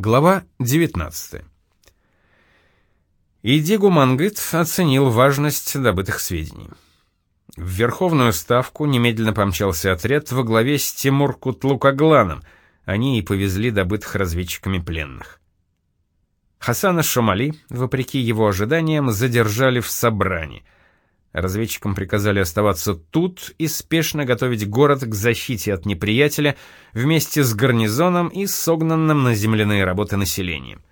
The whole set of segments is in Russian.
Глава 19. Идигу Мангыт оценил важность добытых сведений. В Верховную Ставку немедленно помчался отряд во главе с Тимур Кутлукагланом, они и повезли добытых разведчиками пленных. Хасана Шамали, вопреки его ожиданиям, задержали в Собране. Разведчикам приказали оставаться тут и спешно готовить город к защите от неприятеля вместе с гарнизоном и согнанным на земляные работы населением.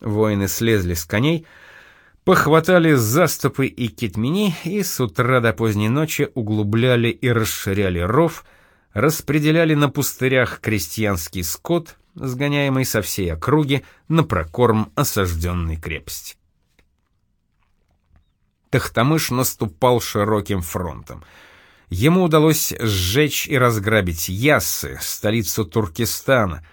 Воины слезли с коней, похватали заступы и китмени и с утра до поздней ночи углубляли и расширяли ров, распределяли на пустырях крестьянский скот, сгоняемый со всей округи на прокорм осажденной крепости. Тахтамыш наступал широким фронтом. Ему удалось сжечь и разграбить Яссы, столицу Туркестана.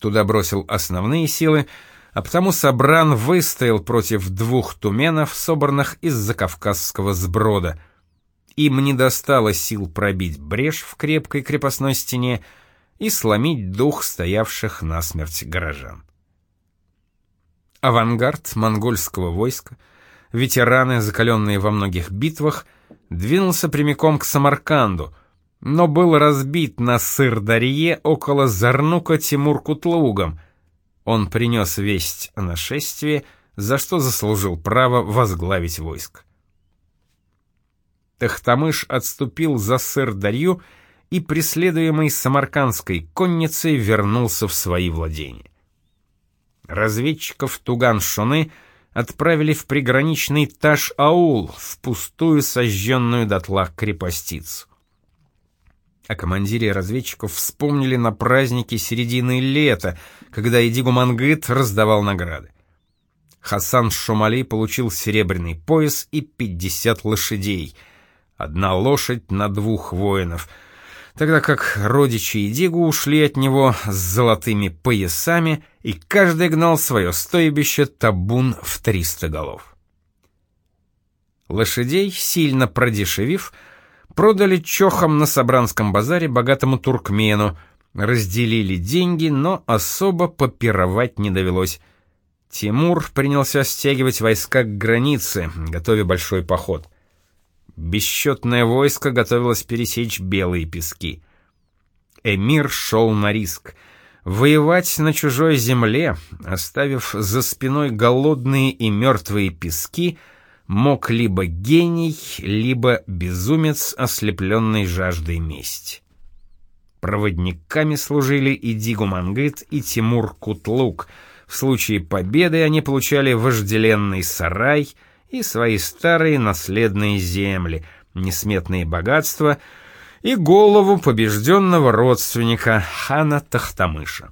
Туда бросил основные силы, а потому Сабран выстоял против двух туменов, собранных из Закавказского сброда. Им не достало сил пробить брешь в крепкой крепостной стене и сломить дух стоявших насмерть горожан. Авангард монгольского войска — ветераны, закаленные во многих битвах, двинулся прямиком к Самарканду, но был разбит на Сыр-Дарье около Зарнука Тимур-Кутлугом. Он принес весть о нашествии, за что заслужил право возглавить войск. Тахтамыш отступил за Сыр-Дарью и, преследуемый самаркандской конницей, вернулся в свои владения. Разведчиков Туган-Шоны — отправили в приграничный Таш-Аул, в пустую сожженную дотла крепостицу. О командире разведчиков вспомнили на празднике середины лета, когда Идигу Мангыт раздавал награды. Хасан Шумали получил серебряный пояс и 50 лошадей. Одна лошадь на двух воинов — тогда как родичи и Дигу ушли от него с золотыми поясами, и каждый гнал свое стойбище табун в 300 голов. Лошадей, сильно продешевив, продали чохам на Собранском базаре богатому туркмену, разделили деньги, но особо попировать не довелось. Тимур принялся стягивать войска к границе, готовя большой поход. Бесчетное войско готовилось пересечь белые пески. Эмир шел на риск. Воевать на чужой земле, оставив за спиной голодные и мертвые пески, мог либо гений, либо безумец, ослепленный жаждой мести. Проводниками служили и Дигу Мангыт, и Тимур Кутлук. В случае победы они получали вожделенный сарай — и свои старые наследные земли, несметные богатства и голову побежденного родственника хана Тахтамыша.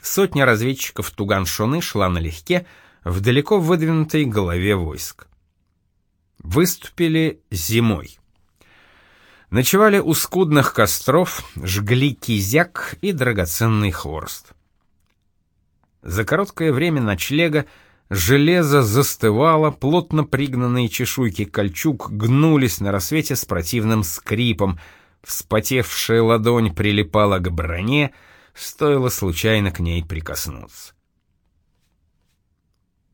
Сотня разведчиков Туган-Шоны шла налегке в далеко выдвинутой голове войск. Выступили зимой. Ночевали у скудных костров, жгли кизяк и драгоценный хворост. За короткое время ночлега Железо застывало, плотно пригнанные чешуйки кольчуг гнулись на рассвете с противным скрипом, вспотевшая ладонь прилипала к броне, стоило случайно к ней прикоснуться.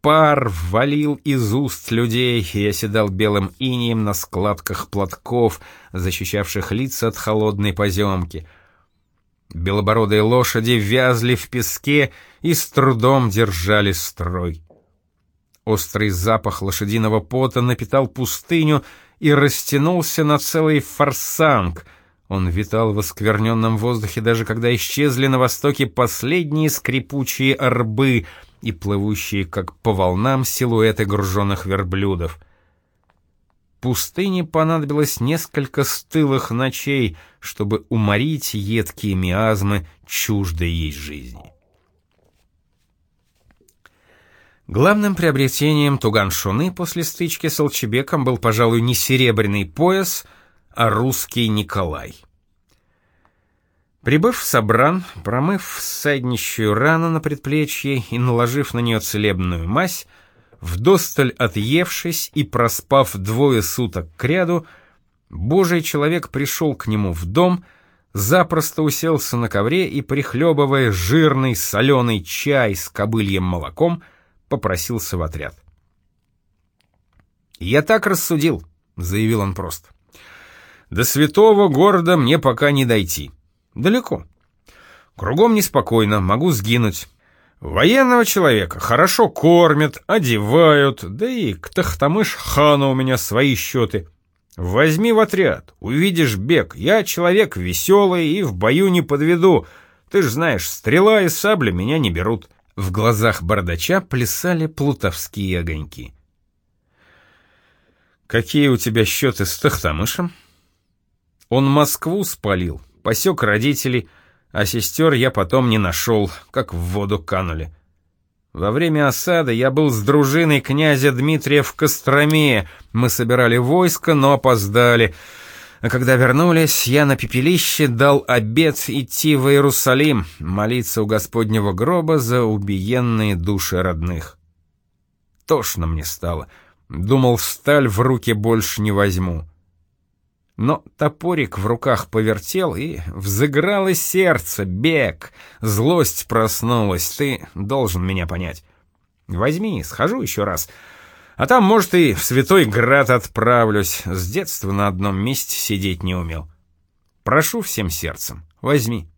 Пар валил из уст людей и оседал белым инием на складках платков, защищавших лица от холодной поземки. Белобородые лошади вязли в песке и с трудом держали строй. Острый запах лошадиного пота напитал пустыню и растянулся на целый форсанг. Он витал в оскверненном воздухе, даже когда исчезли на востоке последние скрипучие орбы и плывущие, как по волнам, силуэты груженных верблюдов. Пустыне понадобилось несколько стылых ночей, чтобы уморить едкие миазмы чуждой ей жизни. Главным приобретением Туган-Шуны после стычки с Алчебеком был, пожалуй, не серебряный пояс, а русский Николай. Прибыв в Собран, промыв саднищую рану на предплечье и наложив на нее целебную мазь, вдосталь отъевшись и проспав двое суток кряду, Божий человек пришел к нему в дом, запросто уселся на ковре и, прихлебывая жирный соленый чай с кобыльем молоком, попросился в отряд. «Я так рассудил», — заявил он просто. «До святого города мне пока не дойти. Далеко. Кругом неспокойно, могу сгинуть. Военного человека хорошо кормят, одевают, да и к Тахтамыш-хану у меня свои счеты. Возьми в отряд, увидишь бег. Я человек веселый и в бою не подведу. Ты ж знаешь, стрела и сабля меня не берут». В глазах бардача плясали плутовские огоньки. «Какие у тебя счеты с Тахтамышем?» «Он Москву спалил, посек родителей, а сестер я потом не нашел, как в воду канули. Во время осады я был с дружиной князя Дмитрия в Костроме, мы собирали войско, но опоздали». А когда вернулись, я на пепелище дал обет идти в Иерусалим, молиться у Господнего гроба за убиенные души родных. Тошно мне стало. Думал, сталь в руки больше не возьму. Но топорик в руках повертел, и взыграло сердце, бег. Злость проснулась, ты должен меня понять. Возьми, схожу еще раз — а там, может, и в Святой Град отправлюсь. С детства на одном месте сидеть не умел. Прошу всем сердцем, возьми.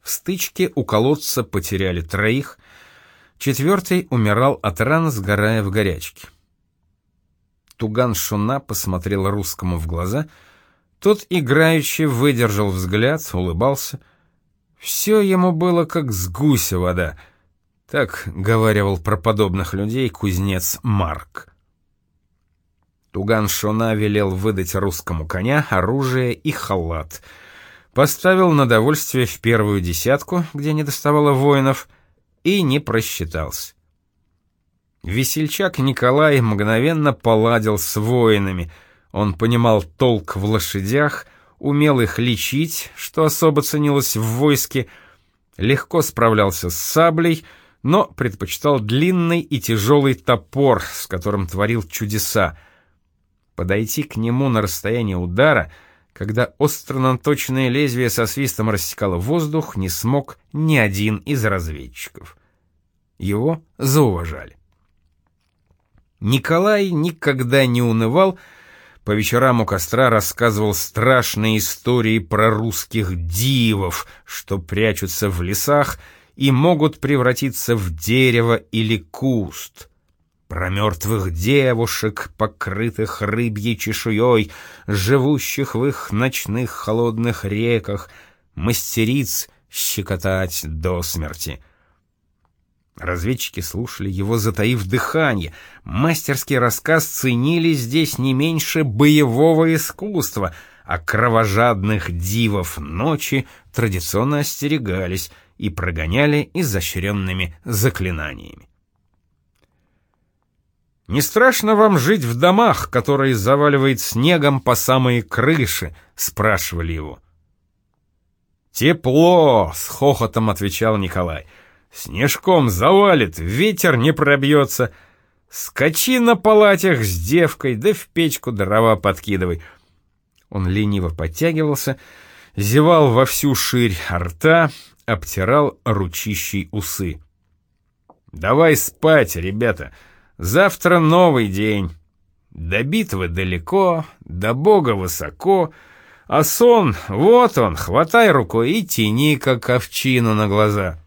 В стычке у колодца потеряли троих, четвертый умирал от ран, сгорая в горячке. Туган Шуна посмотрел русскому в глаза, тот играючи выдержал взгляд, улыбался. Все ему было как с гуся вода — так говаривал про подобных людей кузнец Марк. Туган Шона велел выдать русскому коня, оружие и халат. Поставил на довольствие в первую десятку, где не доставало воинов, и не просчитался. Весельчак Николай мгновенно поладил с воинами. Он понимал толк в лошадях, умел их лечить, что особо ценилось в войске, легко справлялся с саблей — но предпочитал длинный и тяжелый топор, с которым творил чудеса. Подойти к нему на расстояние удара, когда остро наточенное лезвие со свистом рассекало воздух, не смог ни один из разведчиков. Его зауважали. Николай никогда не унывал, по вечерам у костра рассказывал страшные истории про русских дивов, что прячутся в лесах и могут превратиться в дерево или куст. Про мертвых девушек, покрытых рыбьей чешуей, живущих в их ночных холодных реках, мастериц щекотать до смерти. Разведчики слушали его, затаив дыхание. Мастерский рассказ ценили здесь не меньше боевого искусства, а кровожадных дивов ночи традиционно остерегались — и прогоняли изощренными заклинаниями. «Не страшно вам жить в домах, которые заваливает снегом по самые крыши?» — спрашивали его. «Тепло!» — с хохотом отвечал Николай. «Снежком завалит, ветер не пробьется. Скачи на палатях с девкой, да в печку дрова подкидывай». Он лениво подтягивался, зевал во всю ширь рта, обтирал ручищей усы. «Давай спать, ребята. Завтра новый день. До битвы далеко, до Бога высоко, а сон, вот он, хватай рукой и тяни, как овчину на глаза».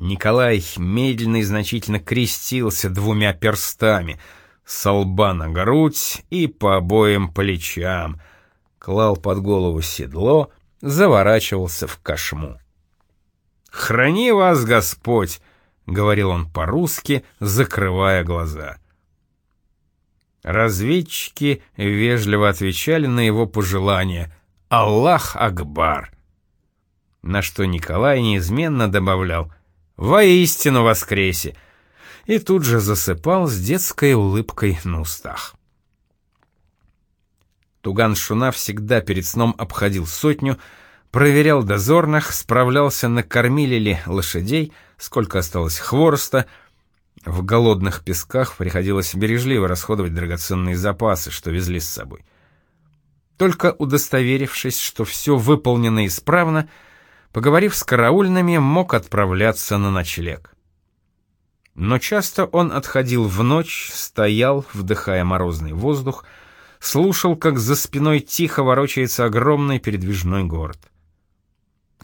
Николай медленно и значительно крестился двумя перстами, с лба на грудь и по обоим плечам, клал под голову седло, заворачивался в кошму. «Храни вас Господь!» — говорил он по-русски, закрывая глаза. Разведчики вежливо отвечали на его пожелания «Аллах Акбар!» На что Николай неизменно добавлял «Воистину воскресе!» и тут же засыпал с детской улыбкой на устах. Туган Шуна всегда перед сном обходил сотню, проверял дозорных, справлялся, накормили ли лошадей, сколько осталось хвороста. В голодных песках приходилось бережливо расходовать драгоценные запасы, что везли с собой. Только удостоверившись, что все выполнено исправно, поговорив с караульными, мог отправляться на ночлег. Но часто он отходил в ночь, стоял, вдыхая морозный воздух, слушал, как за спиной тихо ворочается огромный передвижной город.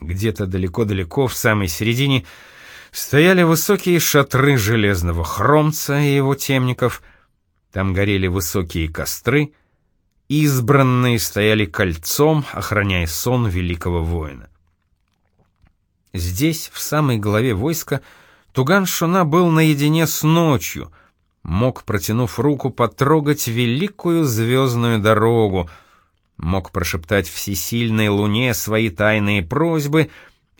Где-то далеко-далеко, в самой середине, стояли высокие шатры железного хромца и его темников, там горели высокие костры, избранные стояли кольцом, охраняя сон великого воина. Здесь, в самой голове войска, Туган-Шуна был наедине с ночью, мог, протянув руку, потрогать великую звездную дорогу, мог прошептать всесильной луне свои тайные просьбы,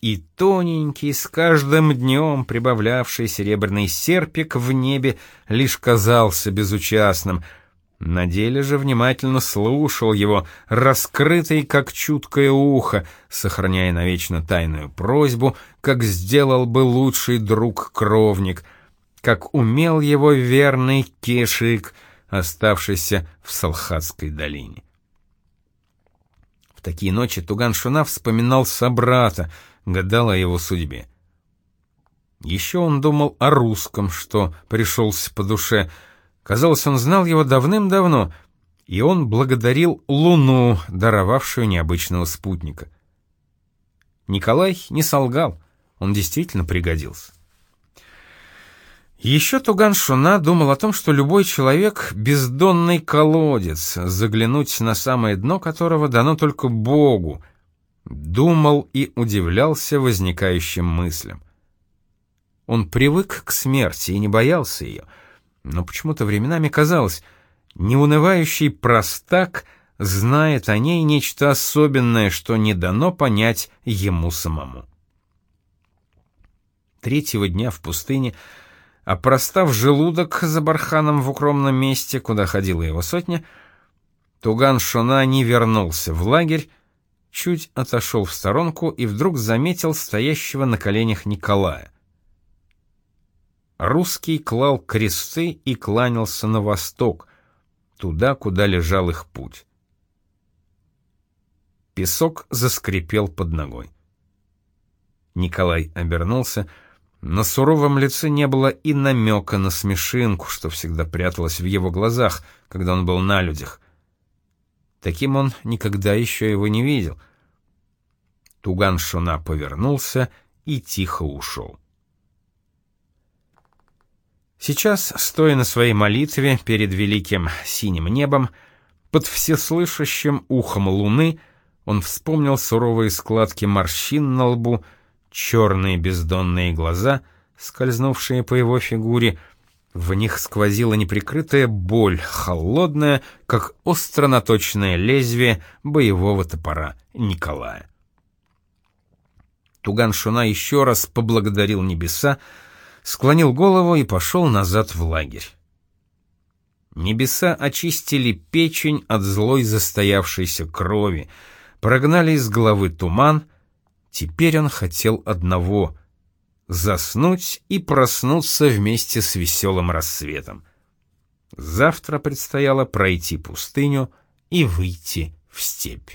и тоненький, с каждым днем прибавлявший серебряный серпик в небе лишь казался безучастным — на деле же внимательно слушал его, раскрытый как чуткое ухо, сохраняя навечно тайную просьбу, как сделал бы лучший друг-кровник, как умел его верный кешик, оставшийся в Салхатской долине. В такие ночи Туган-Шуна вспоминал собрата, гадал о его судьбе. Еще он думал о русском, что пришелся по душе — Казалось, он знал его давным-давно, и он благодарил Луну, даровавшую необычного спутника. Николай не солгал, он действительно пригодился. Еще Туган Шуна думал о том, что любой человек — бездонный колодец, заглянуть на самое дно которого дано только Богу. Думал и удивлялся возникающим мыслям. Он привык к смерти и не боялся ее — но почему-то временами казалось, неунывающий простак знает о ней нечто особенное, что не дано понять ему самому. Третьего дня в пустыне, опростав желудок за барханом в укромном месте, куда ходила его сотня, Туган Шуна не вернулся в лагерь, чуть отошел в сторонку и вдруг заметил стоящего на коленях Николая. Русский клал кресты и кланялся на восток, туда, куда лежал их путь. Песок заскрипел под ногой. Николай обернулся. На суровом лице не было и намека на смешинку, что всегда пряталось в его глазах, когда он был на людях. Таким он никогда еще его не видел. Туган Шуна повернулся и тихо ушел. Сейчас, стоя на своей молитве перед великим синим небом, под всеслышащим ухом луны, он вспомнил суровые складки морщин на лбу, черные бездонные глаза, скользнувшие по его фигуре, в них сквозила неприкрытая боль, холодная, как остро-наточное лезвие боевого топора Николая. Туган Шуна еще раз поблагодарил небеса, склонил голову и пошел назад в лагерь. Небеса очистили печень от злой застоявшейся крови, прогнали из головы туман, теперь он хотел одного — заснуть и проснуться вместе с веселым рассветом. Завтра предстояло пройти пустыню и выйти в степь.